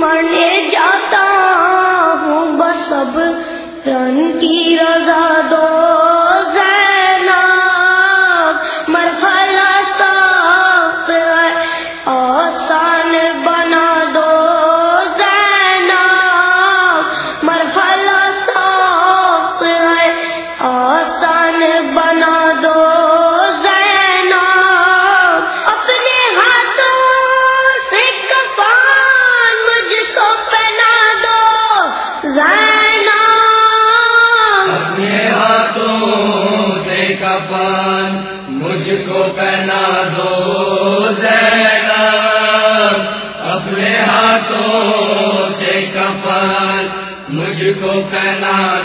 مرنے جاتا ہوں بس اب رن کی رضا پھیلائے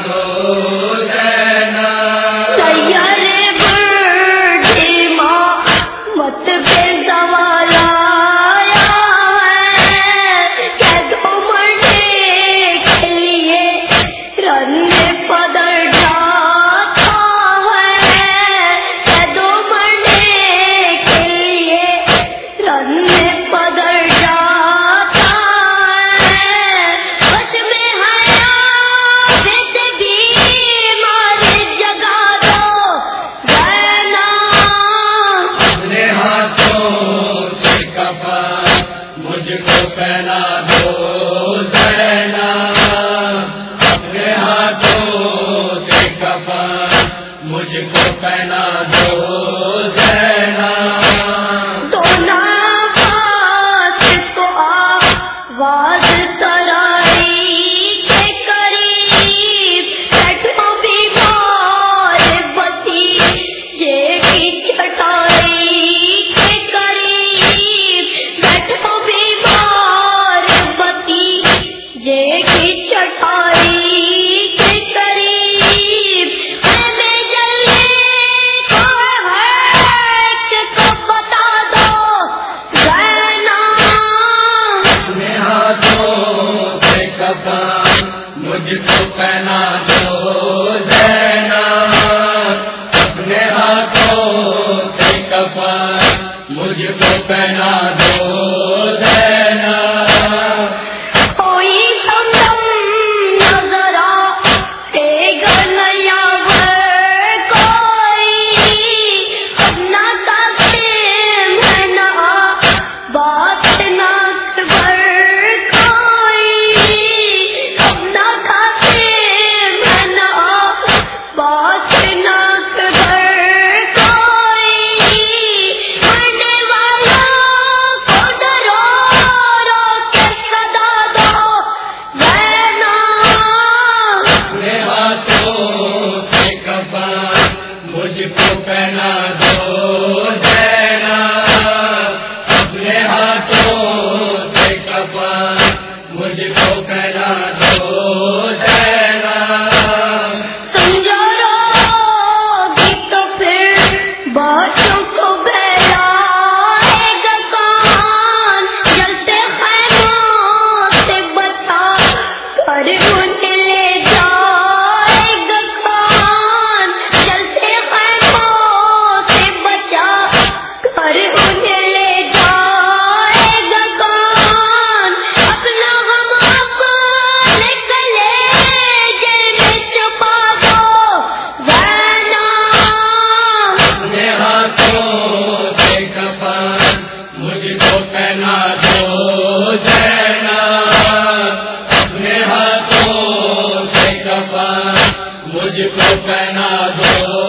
بنا دو مجھ کو پہنا دو دینا تو نہ تو آپ واسطہ دو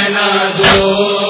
رہنا دو۔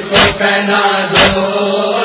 کو پہنا دو۔